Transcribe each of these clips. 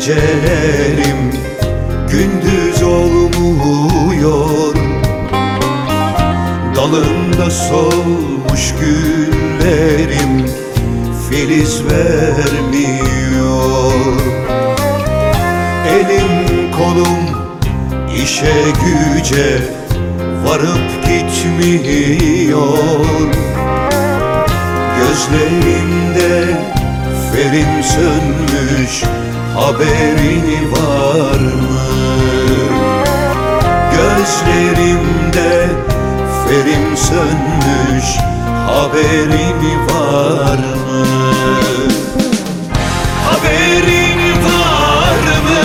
gecelerim gündüz olmuyor. Dalında solmuş güllerim filiz vermiyor. Elim kolum işe güce varıp gitmiyor. Gözlerimde ferim sönmüş haberin var mı? Gözlerimde ferim sönmüş haberin var mı? Haberin var mı?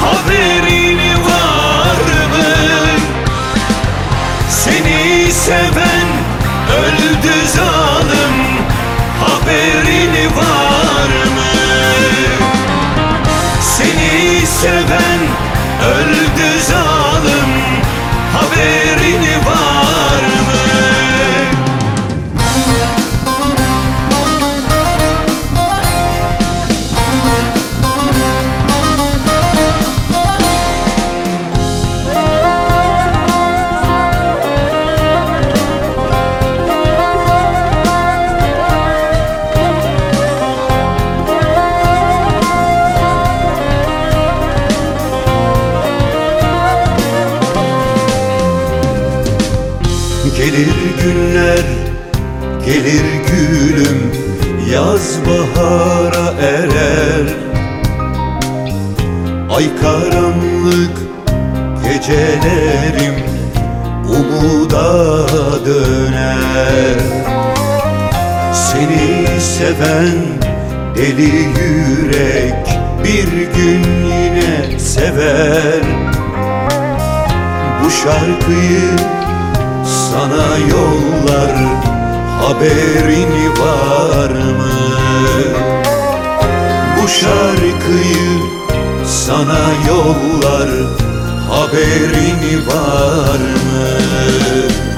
Haberin var mı? Seni seven öldü zalim seven öldü zalim Haberin Gelir günler, gelir gülüm Yaz bahara erer. Ay karanlık gecelerim Umuda döner. Seni seven deli yürek Bir gün yine sever. Bu şarkıyı sana yollar haberin var mı? Bu şarkıyı sana yollar haberin var mı?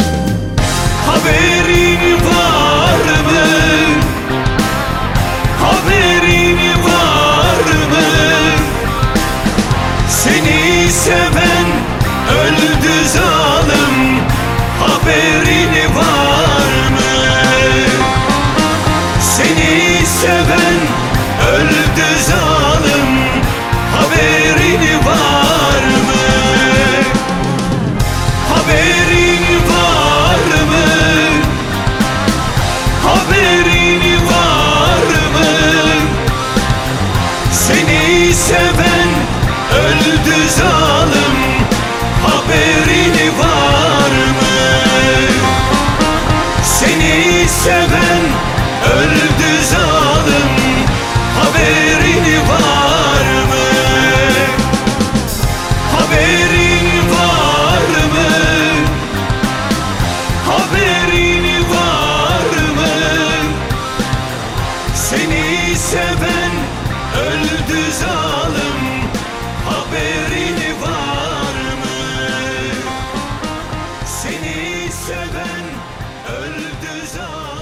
Öldü zalim Haberin var mı? Seni seven öldü zalim